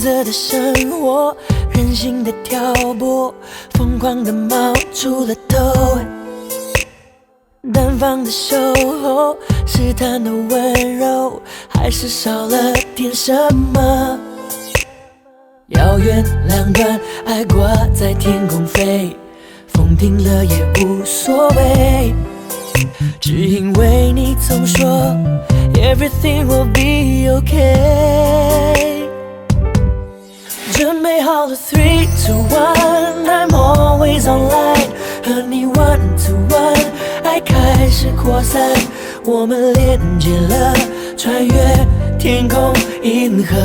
色的生活，任性的挑拨，疯狂的冒出了头。单方的守候，试探的温柔，还是少了点什么？遥远两端，爱挂在天空飞，风停了也无所谓，只因为你总说 Everything will be okay。准备好了，three to one，I'm always online，和你 one to one，爱开始扩散，我们连接了，穿越天空银河。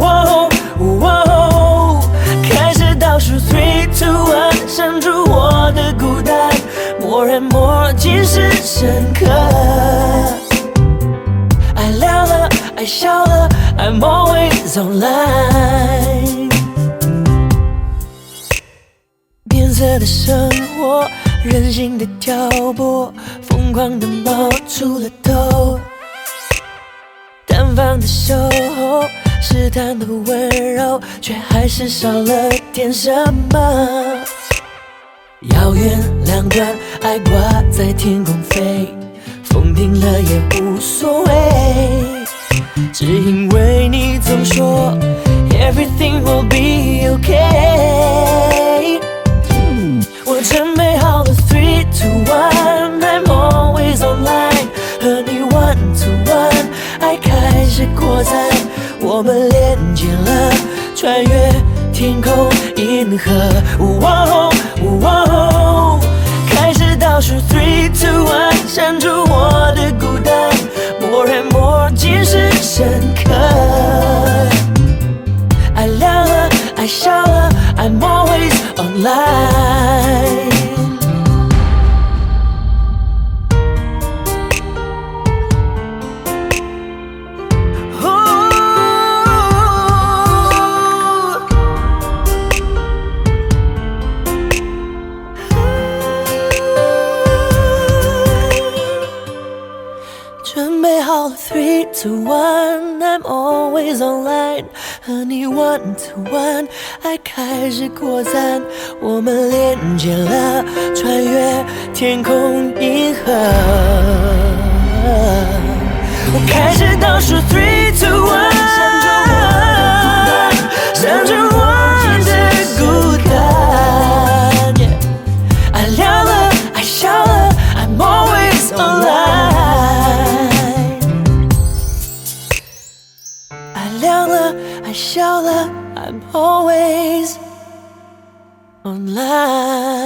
哦哦，开始倒数 three to one，删除我的孤单，more and more，尽是深刻。爱亮了，爱笑了，I'm always online。色的生活，任性的挑拨，疯狂的冒出了头。单方的守候，试探的温柔，却还是少了点什么。遥远两端，爱挂在天空飞，风停了也无所谓，只因为你总说 Everything will be okay。开始扩散，我们连接了，穿越天空银河。哦哦，开始倒数 three two one，删除我的孤单，more and more，尽是深刻。爱亮了，爱笑了，I'm always online。准备好了，three to one，I'm always online，和你 one to one，爱开始扩散，我们连接了，穿越天空银河。我开始倒数 three to one，亮了，爱笑了，I'm always online。